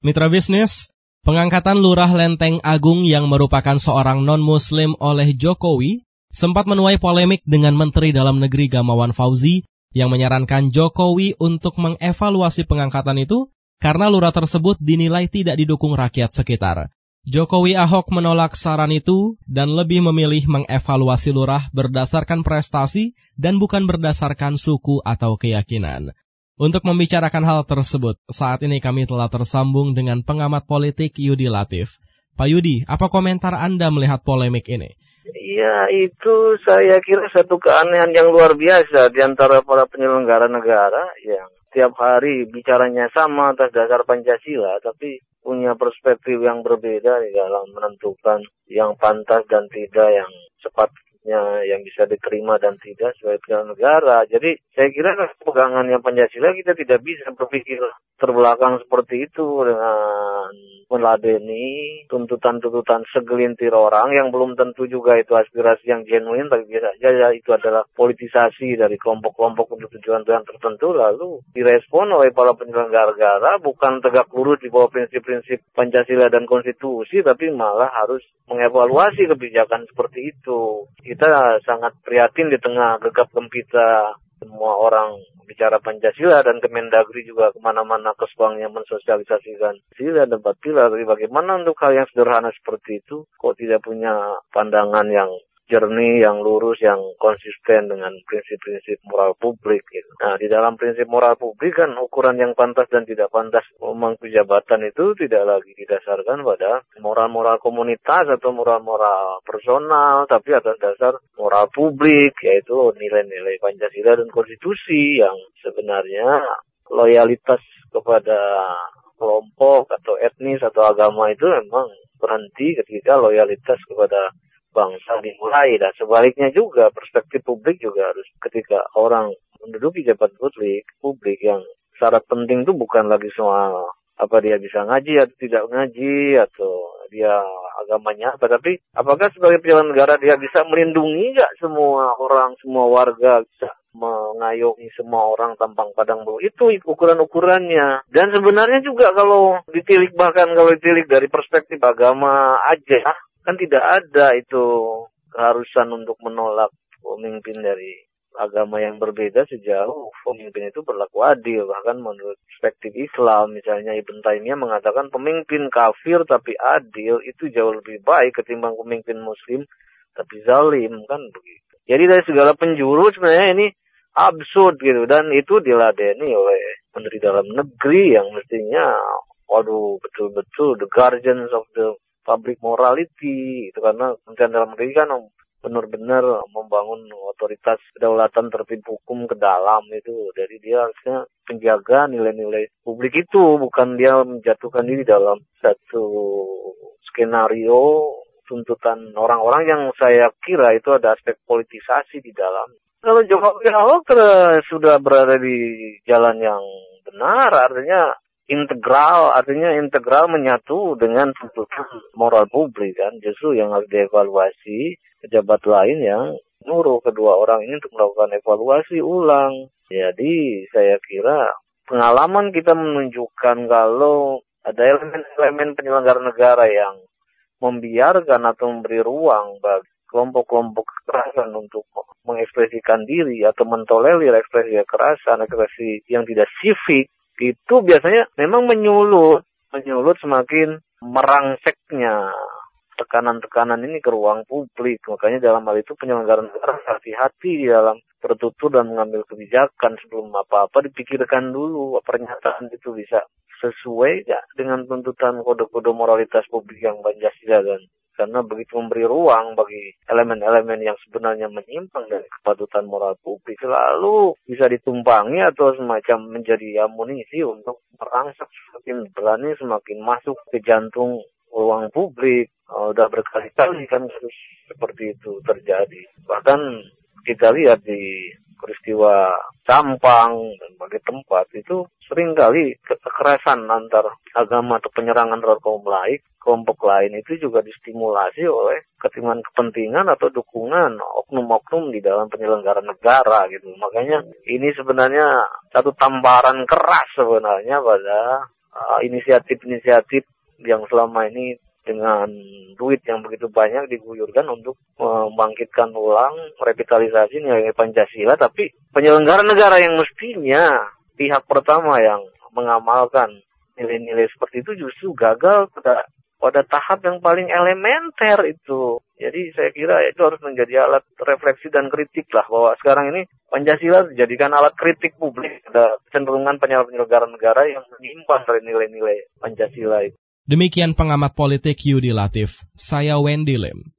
Mitra bisnis, pengangkatan Lurah Lenteng Agung yang merupakan seorang non-muslim oleh Jokowi sempat menuai polemik dengan Menteri Dalam Negeri Gamawan Fauzi yang menyarankan Jokowi untuk mengevaluasi pengangkatan itu karena lurah tersebut dinilai tidak didukung rakyat sekitar. Jokowi Ahok menolak saran itu dan lebih memilih mengevaluasi lurah berdasarkan prestasi dan bukan berdasarkan suku atau keyakinan. Untuk membicarakan hal tersebut, saat ini kami telah tersambung dengan pengamat politik Yudi Latif. Pak Yudi, apa komentar Anda melihat polemik ini? Ya, itu saya kira satu keanehan yang luar biasa di antara para penyelenggara negara yang tiap hari bicaranya sama atas dasar Pancasila, tapi punya perspektif yang berbeda dalam menentukan yang pantas dan tidak, yang cepat yang bisa diterima dan tidak sebagai penyelenggara negara. Jadi saya kira pegangannya Pancasila kita tidak bisa berpikir terbelakang seperti itu dengan meladeni tuntutan-tuntutan segelintir orang yang belum tentu juga itu aspirasi yang genuine tapi biasa saja ya, itu adalah politisasi dari kelompok-kelompok untuk tujuan-tujuan tertentu lalu direspon oleh para penyelenggara negara bukan tegak lurus di bawah prinsip-prinsip Pancasila dan konstitusi tapi malah harus mengevaluasi kebijakan seperti itu. Kita sangat prihatin di tengah gegap gempita semua orang bicara Pancasila dan Kemendagri juga ke mana-mana kesuangnya mensosialisasikan sila dan batila. Tapi bagaimana untuk hal yang sederhana seperti itu kok tidak punya pandangan yang jernih, yang lurus, yang konsisten dengan prinsip-prinsip moral publik. Gitu. Nah, di dalam prinsip moral publik kan ukuran yang pantas dan tidak pantas memangku jabatan itu tidak lagi didasarkan pada moral-moral komunitas atau moral-moral personal, tapi atas dasar moral publik, yaitu nilai-nilai Pancasila dan konstitusi yang sebenarnya loyalitas kepada kelompok atau etnis atau agama itu memang berhenti ketika loyalitas kepada bangsa dimulai. Dan sebaliknya juga perspektif publik juga harus ketika orang menduduki jabatan publik publik yang syarat penting itu bukan lagi soal apa dia bisa ngaji atau tidak ngaji atau dia agamanya apa. Tapi apakah sebagai penyelenggara dia bisa melindungi nggak semua orang semua warga bisa mengayomi semua orang tampang padang bulu itu ukuran-ukurannya. Dan sebenarnya juga kalau ditilik bahkan kalau ditilik dari perspektif agama aja kan tidak ada itu keharusan untuk menolak pemimpin dari agama yang berbeda sejauh pemimpin itu berlaku adil. Bahkan menurut perspektif Islam misalnya Ibn Taimiyah mengatakan pemimpin kafir tapi adil itu jauh lebih baik ketimbang pemimpin muslim tapi zalim kan begitu. Jadi dari segala penjuru sebenarnya ini absurd gitu. Dan itu diladeni oleh menteri dalam negeri yang mestinya waduh betul-betul the guardians of the public morality itu karena Kementerian Dalam Negeri kan benar-benar membangun otoritas kedaulatan tertib hukum ke dalam itu. Dari dia harusnya penjaga nilai-nilai publik itu bukan dia menjatuhkan diri dalam satu skenario tuntutan orang-orang yang saya kira itu ada aspek politisasi di dalam. Kalau Jokowi Ahok sudah berada di jalan yang benar artinya integral artinya integral menyatu dengan tuntutan moral publik kan. Justru yang harus dievaluasi pejabat lain yang nyuruh kedua orang ini untuk melakukan evaluasi ulang. Jadi saya kira pengalaman kita menunjukkan kalau ada elemen-elemen penyelenggara negara yang membiarkan atau memberi ruang bagi kelompok-kelompok kekerasan untuk mengekspresikan diri atau mentolerir ekspresi kekerasan, ekspresi yang tidak sivik, itu biasanya memang menyulut, menyulut semakin merangseknya tekanan-tekanan ini ke ruang publik. Makanya dalam hal itu penyelenggara negara hati-hati di dalam bertutur dan mengambil kebijakan sebelum apa-apa dipikirkan dulu pernyataan itu bisa sesuai gak dengan tuntutan kode-kode moralitas publik yang Pancasila dan karena begitu memberi ruang bagi elemen-elemen yang sebenarnya menyimpang dari kepatutan moral publik selalu bisa ditumpangi atau semacam menjadi amunisi untuk merangsek semakin berani semakin masuk ke jantung ruang publik. Oh, udah berkali-kali kan seperti itu terjadi. Bahkan kita lihat di peristiwa Sampang dan berbagai tempat itu sering kali kekerasan antar agama atau penyerangan terhadap kaum lain kelompok lain itu juga distimulasi oleh ketimpangan kepentingan atau dukungan oknum-oknum di dalam penyelenggara negara gitu. Makanya ini sebenarnya satu tamparan keras sebenarnya pada uh, inisiatif-inisiatif yang selama ini dengan duit yang begitu banyak diguyurkan untuk membangkitkan ulang revitalisasi nilai Pancasila, tapi penyelenggara negara yang mestinya pihak pertama yang mengamalkan nilai-nilai seperti itu justru gagal pada pada tahap yang paling elementer itu. Jadi saya kira itu harus menjadi alat refleksi dan kritik lah bahwa sekarang ini Pancasila dijadikan alat kritik publik. Ada cenderungan penyelenggara negara yang menyimpang dari nilai-nilai Pancasila itu. Demikian pengamat politik Yudi Latif. Saya Wendy Lim.